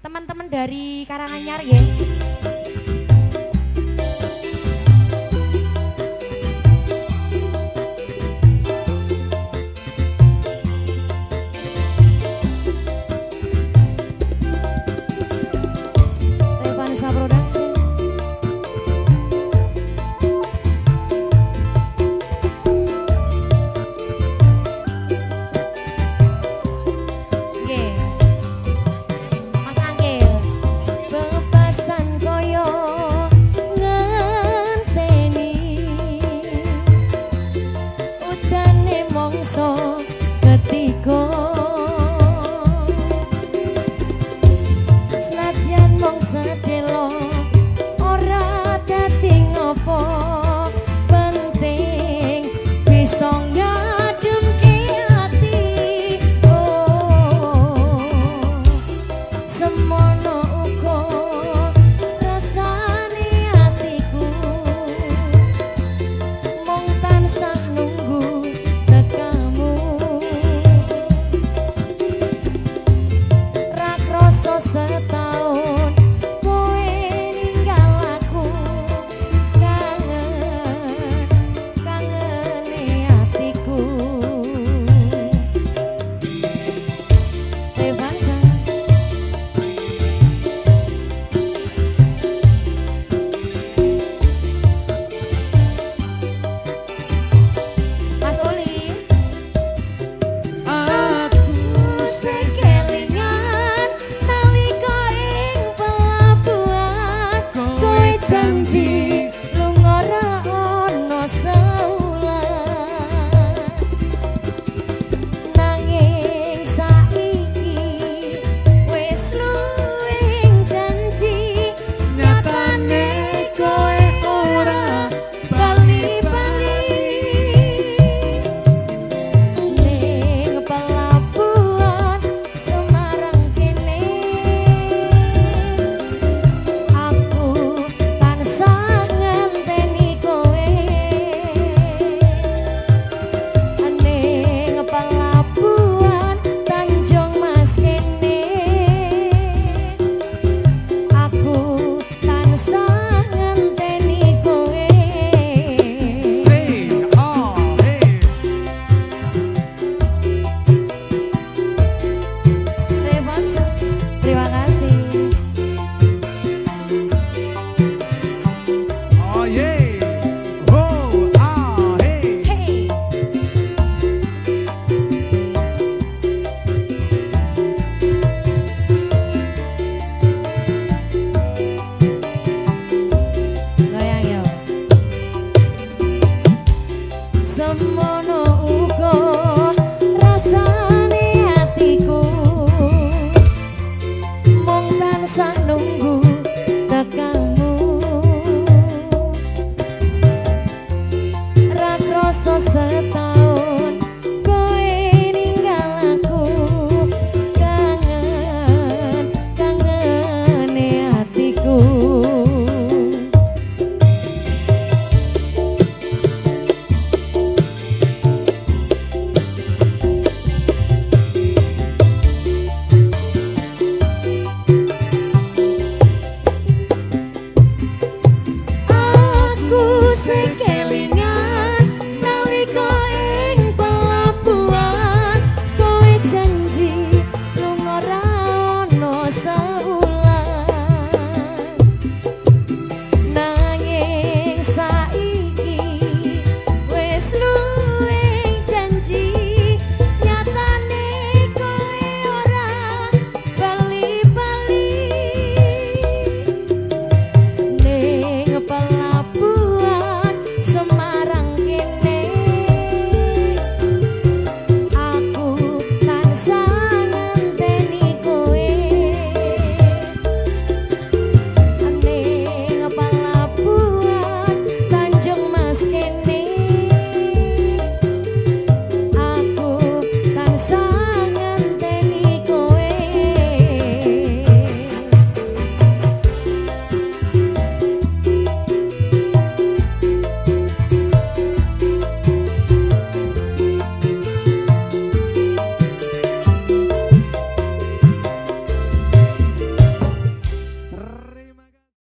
teman-teman dari Karanganyar ya. 放松。